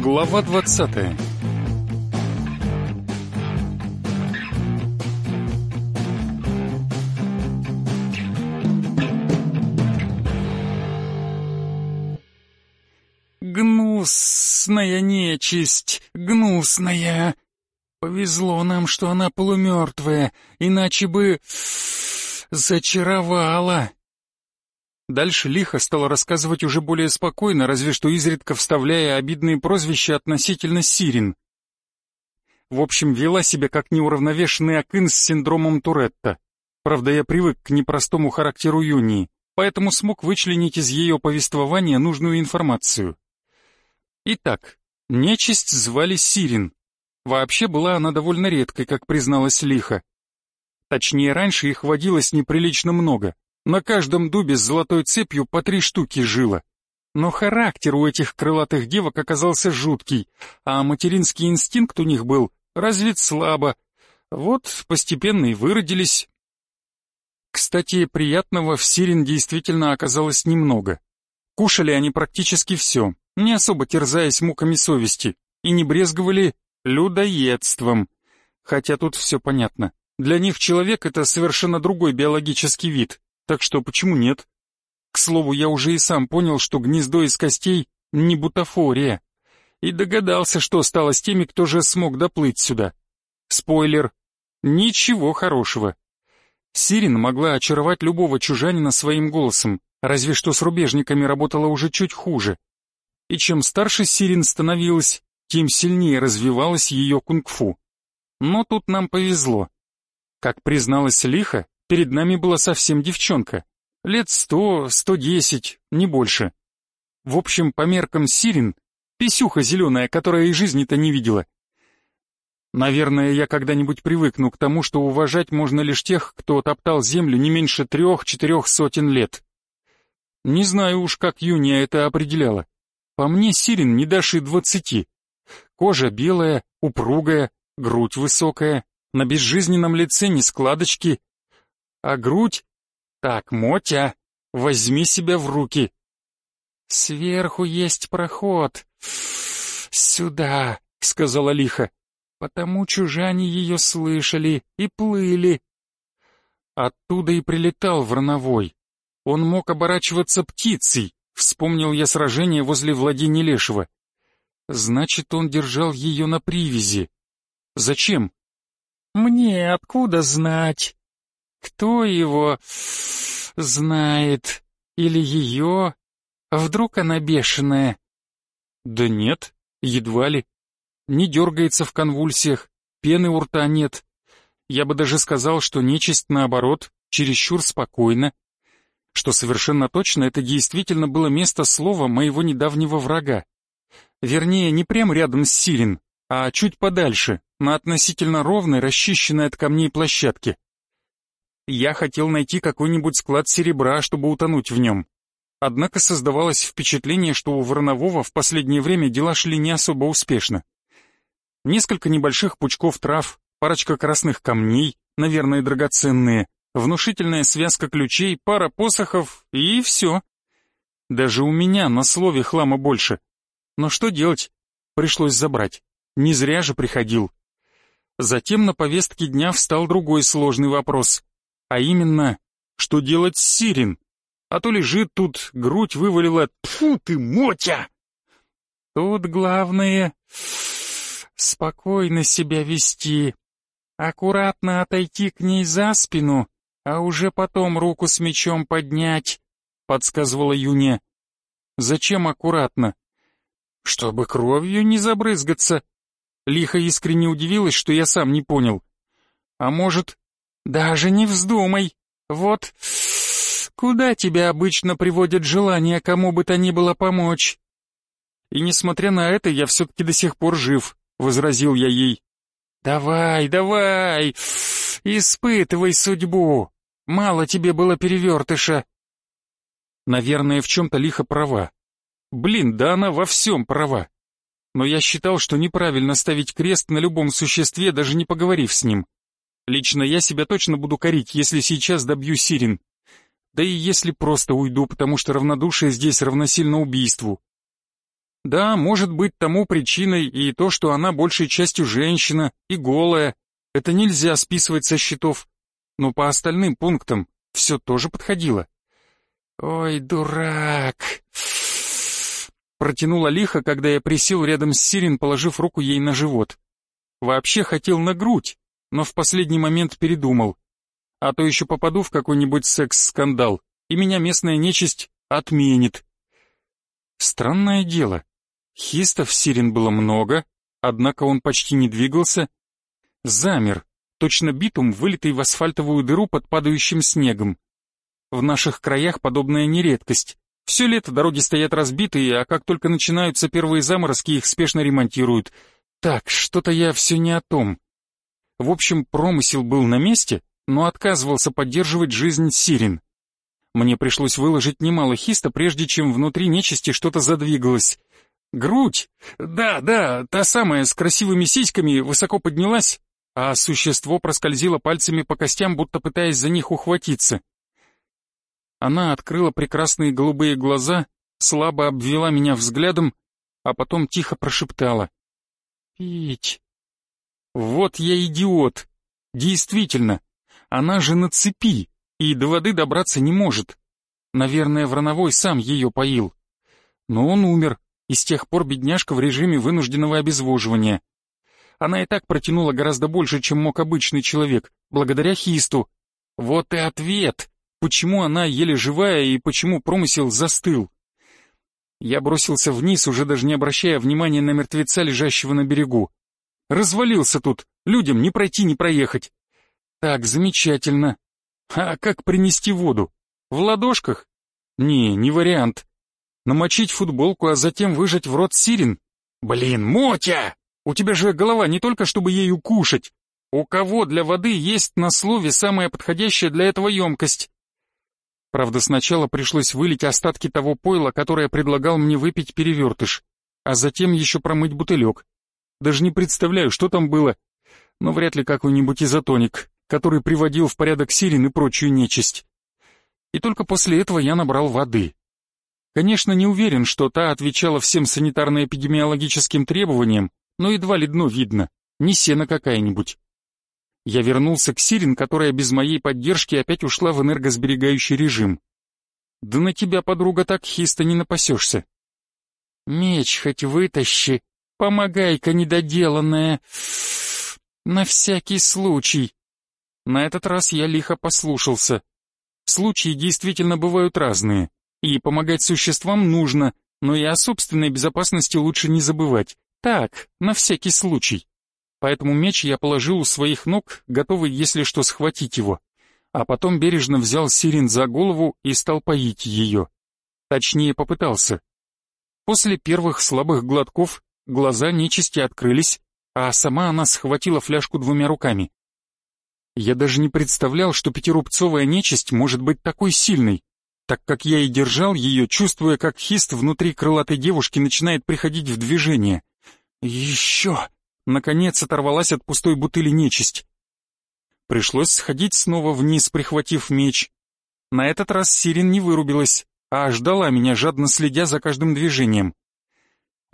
Глава двадцатая Гнусная нечисть, гнусная. Повезло нам, что она полумертвая, иначе бы... зачаровала. Дальше Лиха стала рассказывать уже более спокойно, разве что изредка вставляя обидные прозвища относительно Сирин. В общем, вела себя как неуравновешенный Акын с синдромом Туретта. Правда, я привык к непростому характеру Юнии, поэтому смог вычленить из ее повествования нужную информацию. Итак, нечисть звали Сирин. Вообще была она довольно редкой, как призналась Лиха. Точнее, раньше их водилось неприлично много. На каждом дубе с золотой цепью по три штуки жило. Но характер у этих крылатых девок оказался жуткий, а материнский инстинкт у них был развит слабо. Вот постепенно и выродились. Кстати, приятного в Сирин действительно оказалось немного. Кушали они практически все, не особо терзаясь муками совести, и не брезговали людоедством. Хотя тут все понятно. Для них человек — это совершенно другой биологический вид, так что почему нет? К слову, я уже и сам понял, что гнездо из костей — не бутафория. И догадался, что стало с теми, кто же смог доплыть сюда. Спойлер. Ничего хорошего. Сирин могла очаровать любого чужанина своим голосом, разве что с рубежниками работала уже чуть хуже. И чем старше Сирин становилась, тем сильнее развивалась ее кунг-фу. Но тут нам повезло. Как призналась Лиха, Перед нами была совсем девчонка. Лет сто, сто десять, не больше. В общем, по меркам Сирин, писюха зеленая, которая и жизни-то не видела. Наверное, я когда-нибудь привыкну к тому, что уважать можно лишь тех, кто топтал землю не меньше трех-четырех сотен лет. Не знаю уж, как Юния это определяла. По мне, Сирин не дашь и двадцати. Кожа белая, упругая, грудь высокая, на безжизненном лице ни складочки, а грудь... Так, Мотя, возьми себя в руки. Сверху есть проход. Сюда, сказала лихо. Потому чужане ее слышали и плыли. Оттуда и прилетал Врановой. Он мог оборачиваться птицей, вспомнил я сражение возле владения Лешего. Значит, он держал ее на привязи. Зачем? Мне откуда знать? Кто его знает? Или ее? Вдруг она бешеная? Да нет, едва ли. Не дергается в конвульсиях, пены у рта нет. Я бы даже сказал, что нечисть, наоборот, чересчур спокойна. Что совершенно точно, это действительно было место слова моего недавнего врага. Вернее, не прямо рядом с Сирин, а чуть подальше, на относительно ровной, расчищенной от камней площадке. Я хотел найти какой-нибудь склад серебра, чтобы утонуть в нем. Однако создавалось впечатление, что у Воронового в последнее время дела шли не особо успешно. Несколько небольших пучков трав, парочка красных камней, наверное, драгоценные, внушительная связка ключей, пара посохов и все. Даже у меня на слове хлама больше. Но что делать? Пришлось забрать. Не зря же приходил. Затем на повестке дня встал другой сложный вопрос а именно, что делать с Сирин, а то лежит тут, грудь вывалила, тфу ты, Мотя! Тут главное спокойно себя вести, аккуратно отойти к ней за спину, а уже потом руку с мечом поднять, подсказывала Юня. Зачем аккуратно? Чтобы кровью не забрызгаться. Лихо искренне удивилась, что я сам не понял. А может, даже не вздумай. Вот куда тебя обычно приводит желание кому бы то ни было помочь? И несмотря на это, я все-таки до сих пор жив, возразил я ей. Давай, давай, испытывай судьбу. Мало тебе было перевертыша. Наверное, в чем-то лихо права. Блин, да она во всем права. Но я считал, что неправильно ставить крест на любом существе, даже не поговорив с ним. Лично я себя точно буду корить, если сейчас добью Сирин. Да и если просто уйду, потому что равнодушие здесь равносильно убийству. Да, может быть тому причиной и то, что она большей частью женщина и голая. Это нельзя списывать со счетов. Но по остальным пунктам все тоже подходило. «Ой, дурак!» Протянула лихо, когда я присел рядом с Сирин, положив руку ей на живот. Вообще хотел на грудь, но в последний момент передумал. А то еще попаду в какой-нибудь секс-скандал, и меня местная нечисть отменит. Странное дело. Хистов Сирин было много, однако он почти не двигался. Замер, точно битум, вылитый в асфальтовую дыру под падающим снегом. В наших краях подобная не редкость. Все лето дороги стоят разбитые, а как только начинаются первые заморозки, их спешно ремонтируют. Так, что-то я все не о том. В общем, промысел был на месте, но отказывался поддерживать жизнь Сирин. Мне пришлось выложить немало хиста, прежде чем внутри нечисти что-то задвигалось. Грудь, да, да, та самая с красивыми сиськами, высоко поднялась, а существо проскользило пальцами по костям, будто пытаясь за них ухватиться. Она открыла прекрасные голубые глаза, слабо обвела меня взглядом, а потом тихо прошептала. «Пить». Вот я идиот. Действительно, она же на цепи и до воды добраться не может. Наверное, Врановой сам ее поил. Но он умер, и с тех пор бедняжка в режиме вынужденного обезвоживания. Она и так протянула гораздо больше, чем мог обычный человек, благодаря хисту. Вот и ответ почему она еле живая и почему промысел застыл. Я бросился вниз, уже даже не обращая внимания на мертвеца, лежащего на берегу. Развалился тут, людям не пройти, не проехать. Так, замечательно. А как принести воду? В ладошках? Не, не вариант. Намочить футболку, а затем выжать в рот сирен? Блин, Мотя! У тебя же голова не только чтобы ею кушать. У кого для воды есть на слове самая подходящая для этого емкость? Правда, сначала пришлось вылить остатки того пойла, которое предлагал мне выпить перевертыш, а затем еще промыть бутылек. Даже не представляю, что там было, но вряд ли какой-нибудь изотоник, который приводил в порядок сирен и прочую нечисть. И только после этого я набрал воды. Конечно, не уверен, что та отвечала всем санитарно-эпидемиологическим требованиям, но едва ли дно видно, не сено какая-нибудь. Я вернулся к Сирин, которая без моей поддержки опять ушла в энергосберегающий режим. Да на тебя, подруга, так хисто не напасешься. Меч хоть вытащи, помогай-ка недоделанная. На всякий случай. На этот раз я лихо послушался. Случаи действительно бывают разные, и помогать существам нужно, но и о собственной безопасности лучше не забывать. Так, на всякий случай поэтому меч я положил у своих ног, готовый, если что, схватить его, а потом бережно взял Сирин за голову и стал поить ее. Точнее, попытался. После первых слабых глотков глаза нечисти открылись, а сама она схватила фляжку двумя руками. Я даже не представлял, что пятирубцовая нечисть может быть такой сильной, так как я и держал ее, чувствуя, как хист внутри крылатой девушки начинает приходить в движение. «Еще!» наконец оторвалась от пустой бутыли нечисть. Пришлось сходить снова вниз, прихватив меч. На этот раз Сирин не вырубилась, а ждала меня, жадно следя за каждым движением.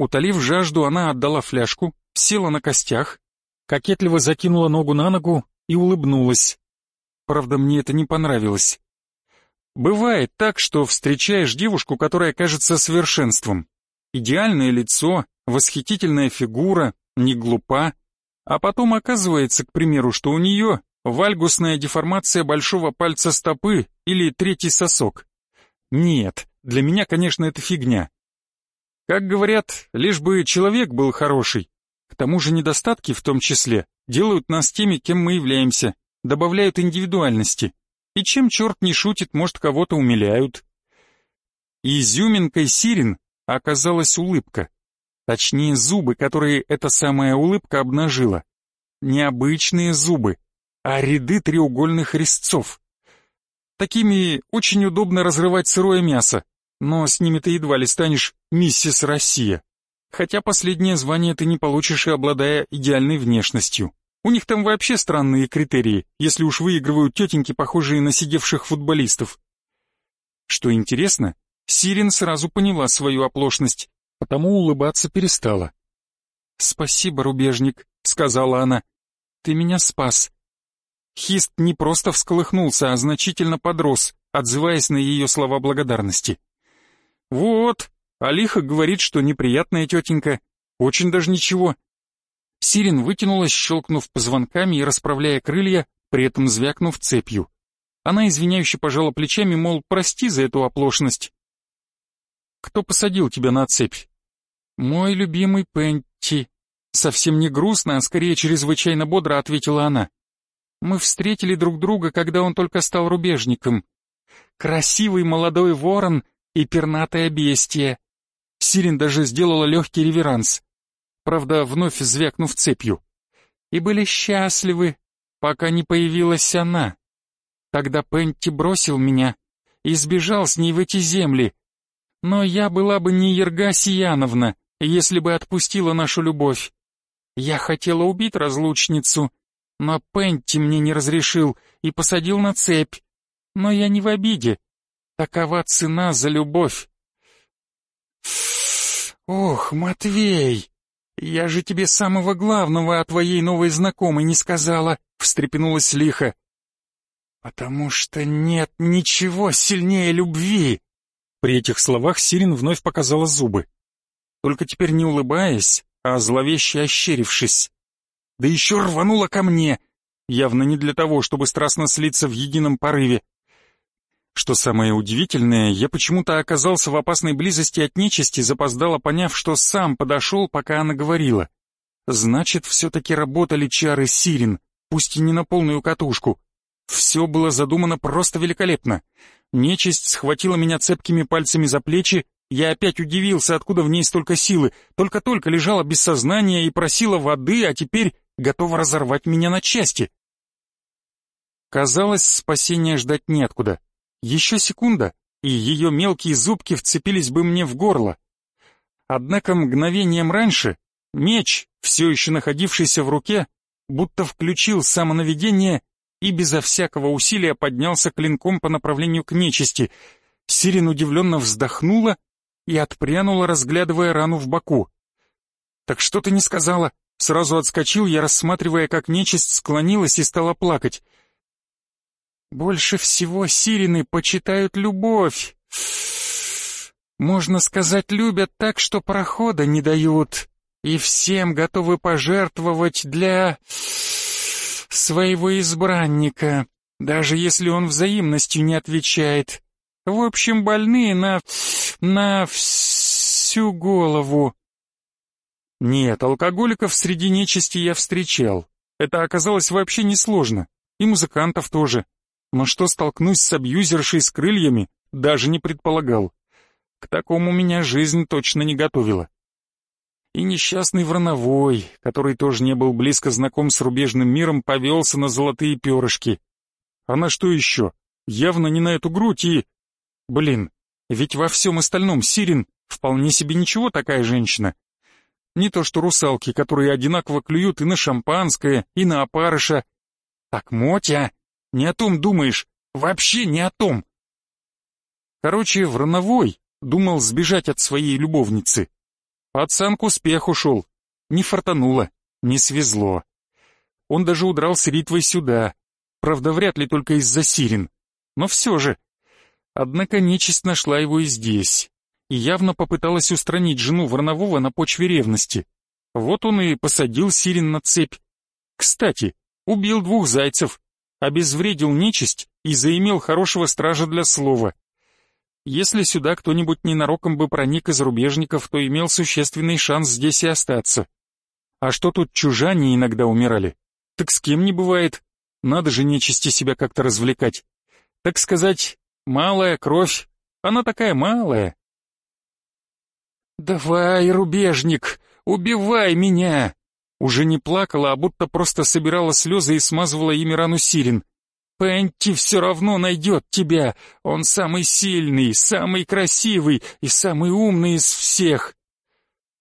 Утолив жажду, она отдала фляжку, села на костях, кокетливо закинула ногу на ногу и улыбнулась. Правда, мне это не понравилось. Бывает так, что встречаешь девушку, которая кажется совершенством. Идеальное лицо, восхитительная фигура, не глупа, а потом оказывается, к примеру, что у нее вальгусная деформация большого пальца стопы или третий сосок. Нет, для меня, конечно, это фигня. Как говорят, лишь бы человек был хороший. К тому же недостатки в том числе делают нас теми, кем мы являемся, добавляют индивидуальности. И чем черт не шутит, может, кого-то умиляют. Изюминкой Сирин оказалась улыбка. Точнее, зубы, которые эта самая улыбка обнажила. Необычные зубы, а ряды треугольных резцов. Такими очень удобно разрывать сырое мясо, но с ними ты едва ли станешь миссис Россия. Хотя последнее звание ты не получишь и обладая идеальной внешностью. У них там вообще странные критерии, если уж выигрывают тетеньки, похожие на сидевших футболистов. Что интересно, Сирин сразу поняла свою оплошность потому улыбаться перестала. «Спасибо, рубежник», — сказала она. «Ты меня спас». Хист не просто всколыхнулся, а значительно подрос, отзываясь на ее слова благодарности. «Вот, Алиха говорит, что неприятная тетенька. Очень даже ничего». Сирин вытянулась, щелкнув позвонками и расправляя крылья, при этом звякнув цепью. Она извиняюще пожала плечами, мол, прости за эту оплошность. «Кто посадил тебя на цепь?» «Мой любимый Пенти», — совсем не грустно, а скорее чрезвычайно бодро ответила она. «Мы встретили друг друга, когда он только стал рубежником. Красивый молодой ворон и пернатое бестие». Сирин даже сделала легкий реверанс, правда, вновь звякнув цепью. «И были счастливы, пока не появилась она. Тогда Пенти бросил меня и сбежал с ней в эти земли. Но я была бы не Ерга Сияновна, если бы отпустила нашу любовь. Я хотела убить разлучницу, но Пенти мне не разрешил и посадил на цепь. Но я не в обиде. Такова цена за любовь. Ох, Матвей, я же тебе самого главного о твоей новой знакомой не сказала, встрепенулась лихо. Потому что нет ничего сильнее любви. При этих словах Сирин вновь показала зубы только теперь не улыбаясь, а зловеще ощерившись. Да еще рванула ко мне, явно не для того, чтобы страстно слиться в едином порыве. Что самое удивительное, я почему-то оказался в опасной близости от нечисти, запоздало поняв, что сам подошел, пока она говорила. Значит, все-таки работали чары Сирин, пусть и не на полную катушку. Все было задумано просто великолепно. Нечисть схватила меня цепкими пальцами за плечи, я опять удивился, откуда в ней столько силы. Только-только лежала без сознания и просила воды, а теперь готова разорвать меня на части. Казалось, спасения ждать неоткуда. Еще секунда, и ее мелкие зубки вцепились бы мне в горло. Однако мгновением раньше меч, все еще находившийся в руке, будто включил самонаведение и безо всякого усилия поднялся клинком по направлению к нечисти. Сирин удивленно вздохнула и отпрянула, разглядывая рану в боку. «Так что ты не сказала?» Сразу отскочил я, рассматривая, как нечисть склонилась и стала плакать. «Больше всего сирены почитают любовь. Можно сказать, любят так, что прохода не дают, и всем готовы пожертвовать для своего избранника, даже если он взаимностью не отвечает. В общем, больные на на всю голову. Нет, алкоголиков среди нечисти я встречал. Это оказалось вообще несложно. И музыкантов тоже. Но что столкнусь с абьюзершей с крыльями, даже не предполагал. К такому меня жизнь точно не готовила. И несчастный Врановой, который тоже не был близко знаком с рубежным миром, повелся на золотые перышки. А на что еще? Явно не на эту грудь и... Блин, ведь во всем остальном Сирин вполне себе ничего такая женщина. Не то что русалки, которые одинаково клюют и на шампанское, и на опарыша. Так, Мотя, не о том думаешь, вообще не о том. Короче, Врановой думал сбежать от своей любовницы. Пацан к успеху шел. Не фартануло, не свезло. Он даже удрал с Ритвой сюда. Правда, вряд ли только из-за Сирин. Но все же, Однако нечисть нашла его и здесь, и явно попыталась устранить жену Варнового на почве ревности. Вот он и посадил Сирин на цепь. Кстати, убил двух зайцев, обезвредил нечисть и заимел хорошего стража для слова. Если сюда кто-нибудь ненароком бы проник из рубежников, то имел существенный шанс здесь и остаться. А что тут чужане иногда умирали? Так с кем не бывает. Надо же нечисти себя как-то развлекать. Так сказать, Малая кровь, она такая малая. «Давай, рубежник, убивай меня!» Уже не плакала, а будто просто собирала слезы и смазывала ими рану Сирин. «Пенти все равно найдет тебя. Он самый сильный, самый красивый и самый умный из всех».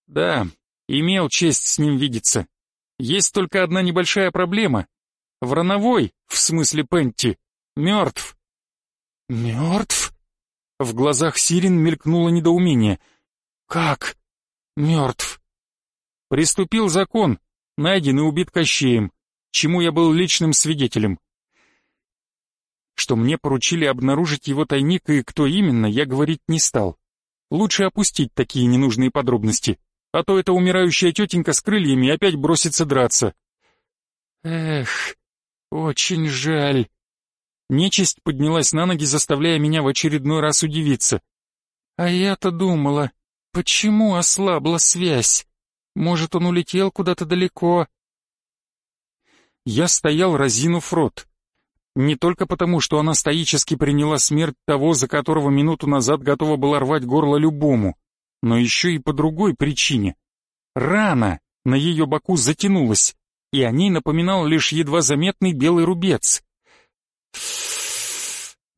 Да, имел честь с ним видеться. Есть только одна небольшая проблема. Врановой, в смысле Пенти, мертв. «Мертв?» В глазах Сирин мелькнуло недоумение. «Как? мертв. Приступил закон, найден и убит Кощеем, чему я был личным свидетелем. Что мне поручили обнаружить его тайник и кто именно, я говорить не стал. Лучше опустить такие ненужные подробности, а то эта умирающая тетенька с крыльями опять бросится драться. Эх, очень жаль. Нечисть поднялась на ноги, заставляя меня в очередной раз удивиться. А я-то думала, почему ослабла связь? Может, он улетел куда-то далеко? Я стоял, разинув рот. Не только потому, что она стоически приняла смерть того, за которого минуту назад готова была рвать горло любому, но еще и по другой причине. Рана на ее боку затянулась, и о ней напоминал лишь едва заметный белый рубец.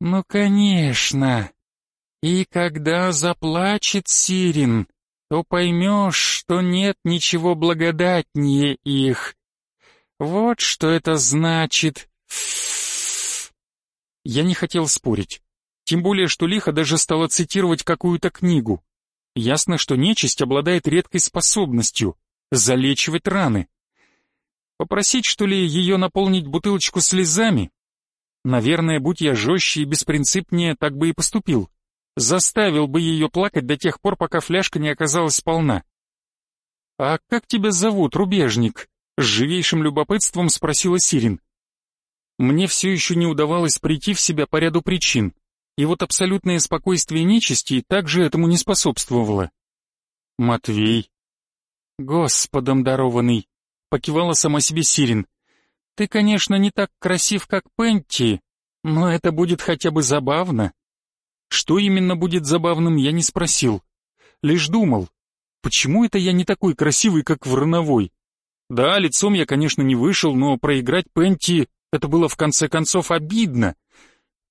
«Ну, конечно. И когда заплачет Сирин, то поймешь, что нет ничего благодатнее их. Вот что это значит. Я не хотел спорить. Тем более, что лихо даже стала цитировать какую-то книгу. Ясно, что нечисть обладает редкой способностью — залечивать раны. Попросить, что ли, ее наполнить бутылочку слезами? Наверное, будь я жестче и беспринципнее, так бы и поступил. Заставил бы ее плакать до тех пор, пока фляжка не оказалась полна. «А как тебя зовут, рубежник?» С живейшим любопытством спросила Сирин. Мне все еще не удавалось прийти в себя по ряду причин, и вот абсолютное спокойствие нечисти также этому не способствовало. «Матвей». «Господом дарованный», — покивала сама себе Сирин. «Ты, конечно, не так красив, как Пенти, но это будет хотя бы забавно». Что именно будет забавным, я не спросил. Лишь думал, почему это я не такой красивый, как Вороновой? Да, лицом я, конечно, не вышел, но проиграть Пенти — это было в конце концов обидно.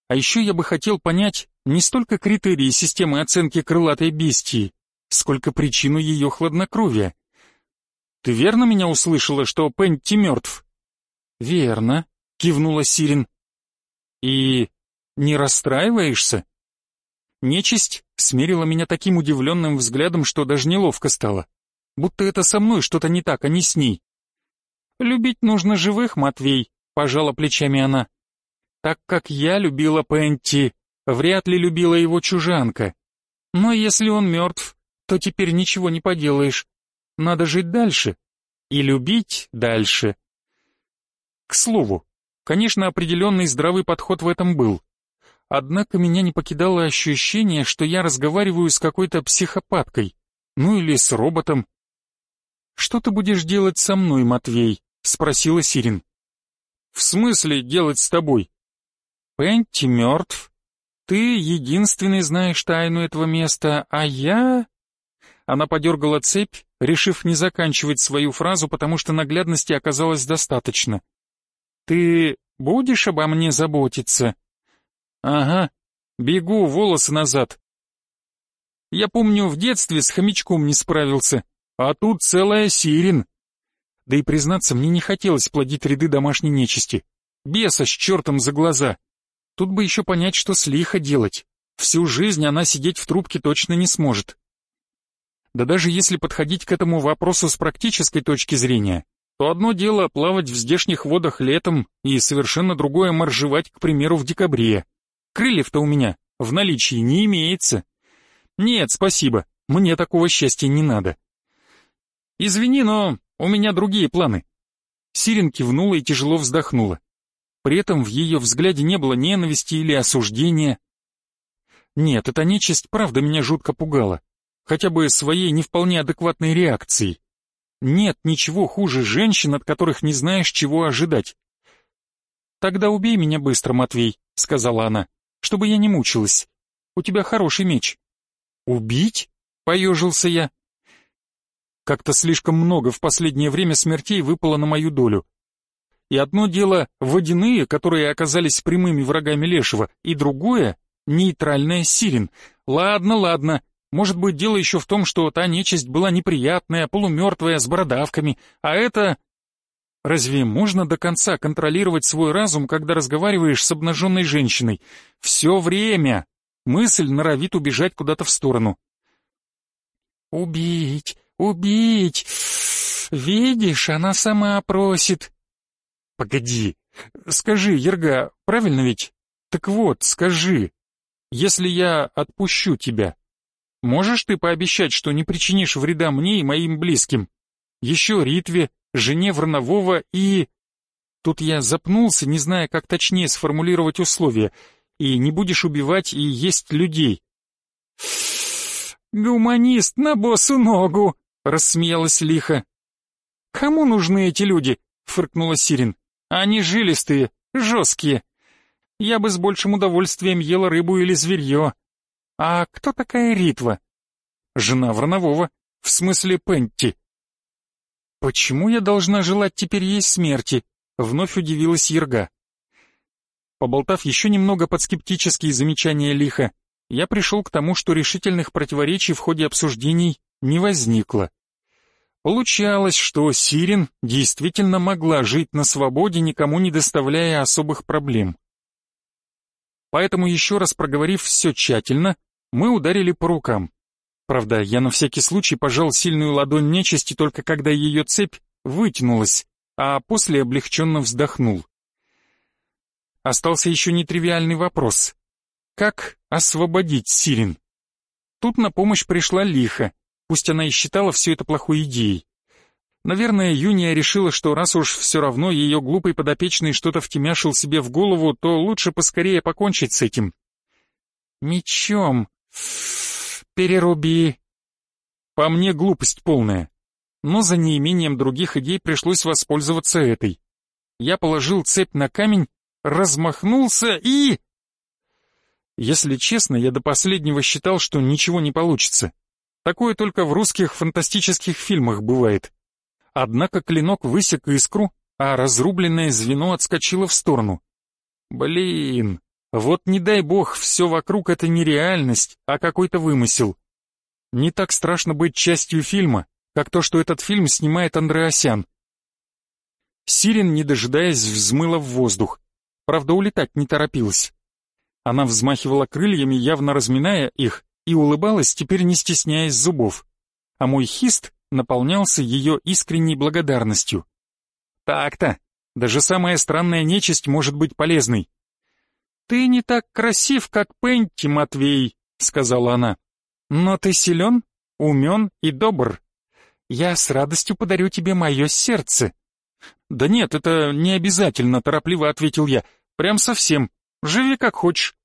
А еще я бы хотел понять не столько критерии системы оценки крылатой бестии, сколько причину ее хладнокровия. Ты верно меня услышала, что Пенти мертв? Верно, кивнула Сирин. И не расстраиваешься? Нечисть смерила меня таким удивленным взглядом, что даже неловко стало. Будто это со мной что-то не так, а не с ней. «Любить нужно живых, Матвей», — пожала плечами она. «Так как я любила Пенти, вряд ли любила его чужанка. Но если он мертв, то теперь ничего не поделаешь. Надо жить дальше и любить дальше». К слову, конечно, определенный здравый подход в этом был. Однако меня не покидало ощущение, что я разговариваю с какой-то психопаткой, ну или с роботом. «Что ты будешь делать со мной, Матвей?» — спросила Сирин. «В смысле делать с тобой?» «Пенти мертв. Ты единственный знаешь тайну этого места, а я...» Она подергала цепь, решив не заканчивать свою фразу, потому что наглядности оказалось достаточно. «Ты будешь обо мне заботиться?» Ага, бегу, волосы назад. Я помню, в детстве с хомячком не справился, а тут целая сирен. Да и признаться, мне не хотелось плодить ряды домашней нечисти. Беса с чертом за глаза. Тут бы еще понять, что с лихо делать. Всю жизнь она сидеть в трубке точно не сможет. Да даже если подходить к этому вопросу с практической точки зрения, то одно дело плавать в здешних водах летом и совершенно другое моржевать, к примеру, в декабре. Крыльев-то у меня в наличии не имеется. Нет, спасибо, мне такого счастья не надо. Извини, но у меня другие планы. Сирин кивнула и тяжело вздохнула. При этом в ее взгляде не было ненависти или осуждения. Нет, эта нечисть правда меня жутко пугала. Хотя бы своей не вполне адекватной реакцией. Нет ничего хуже женщин, от которых не знаешь, чего ожидать. «Тогда убей меня быстро, Матвей», — сказала она чтобы я не мучилась. У тебя хороший меч». «Убить?» — поежился я. Как-то слишком много в последнее время смертей выпало на мою долю. И одно дело — водяные, которые оказались прямыми врагами Лешего, и другое — нейтральная Сирин. Ладно, ладно, может быть, дело еще в том, что та нечисть была неприятная, полумертвая, с бородавками, а это Разве можно до конца контролировать свой разум, когда разговариваешь с обнаженной женщиной? Все время! Мысль норовит убежать куда-то в сторону. «Убить! «Убить! Видишь, она сама просит!» «Погоди, скажи, Ерга, правильно ведь? Так вот, скажи, если я отпущу тебя, можешь ты пообещать, что не причинишь вреда мне и моим близким? Еще Ритве, жене Вранового и...» Тут я запнулся, не зная, как точнее сформулировать условия. «И не будешь убивать и есть людей». «Гуманист на босу ногу!» — рассмеялась лихо. «Кому нужны эти люди?» — фыркнула Сирин. «Они жилистые, жесткие. Я бы с большим удовольствием ела рыбу или зверье. А кто такая Ритва?» «Жена Вранового, в смысле Пенти». «Почему я должна желать теперь ей смерти?» — вновь удивилась Ерга. Поболтав еще немного под скептические замечания лиха, я пришел к тому, что решительных противоречий в ходе обсуждений не возникло. Получалось, что Сирин действительно могла жить на свободе, никому не доставляя особых проблем. Поэтому еще раз проговорив все тщательно, мы ударили по рукам. Правда, я на всякий случай пожал сильную ладонь нечисти только когда ее цепь вытянулась, а после облегченно вздохнул. Остался еще нетривиальный вопрос. Как освободить Сирин? Тут на помощь пришла Лиха, пусть она и считала все это плохой идеей. Наверное, Юния решила, что раз уж все равно ее глупый подопечный что-то втемяшил себе в голову, то лучше поскорее покончить с этим. «Мечом. Переруби». По мне глупость полная. Но за неимением других идей пришлось воспользоваться этой. Я положил цепь на камень, размахнулся и... Если честно, я до последнего считал, что ничего не получится. Такое только в русских фантастических фильмах бывает. Однако клинок высек искру, а разрубленное звено отскочило в сторону. Блин, вот не дай бог, все вокруг это не реальность, а какой-то вымысел. Не так страшно быть частью фильма, как то, что этот фильм снимает Андреасян. Сирен, не дожидаясь, взмыла в воздух. Правда, улетать не торопилась. Она взмахивала крыльями, явно разминая их, и улыбалась, теперь не стесняясь зубов. А мой хист наполнялся ее искренней благодарностью. Так-то, даже самая странная нечисть может быть полезной. «Ты не так красив, как Пенти, Матвей», — сказала она. «Но ты силен, умен и добр. Я с радостью подарю тебе мое сердце». «Да нет, это не обязательно», — торопливо ответил я. «Прям совсем. Живи как хочешь».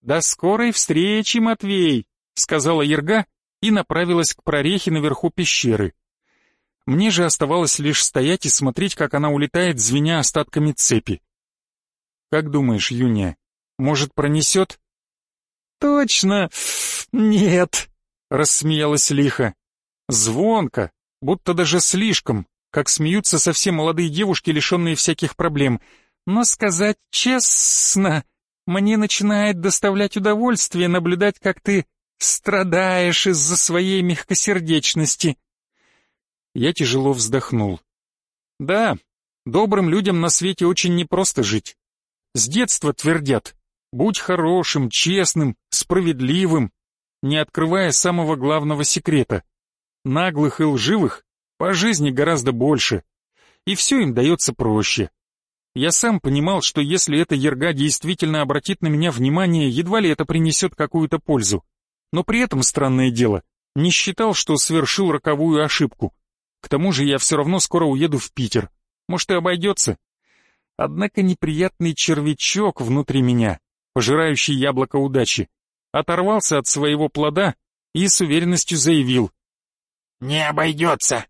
«До скорой встречи, Матвей», — сказала Ерга и направилась к прорехе наверху пещеры. Мне же оставалось лишь стоять и смотреть, как она улетает, звеня остатками цепи. «Как думаешь, Юния, может, пронесет?» «Точно нет», — рассмеялась лихо. «Звонко, будто даже слишком, как смеются совсем молодые девушки, лишенные всяких проблем. Но сказать честно...» Мне начинает доставлять удовольствие наблюдать, как ты страдаешь из-за своей мягкосердечности. Я тяжело вздохнул. Да, добрым людям на свете очень непросто жить. С детства твердят, будь хорошим, честным, справедливым, не открывая самого главного секрета. Наглых и лживых по жизни гораздо больше, и все им дается проще. Я сам понимал, что если эта ерга действительно обратит на меня внимание, едва ли это принесет какую-то пользу. Но при этом, странное дело, не считал, что совершил роковую ошибку. К тому же я все равно скоро уеду в Питер. Может, и обойдется. Однако неприятный червячок внутри меня, пожирающий яблоко удачи, оторвался от своего плода и с уверенностью заявил. «Не обойдется.